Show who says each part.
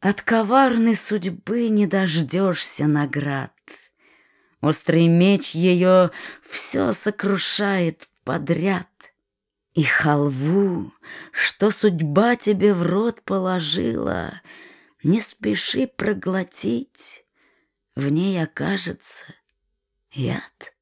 Speaker 1: От коварной судьбы не дождешься наград. Острый меч ее все сокрушает подряд. И халву, что судьба тебе в рот положила, Не спеши проглотить, в ней окажется яд.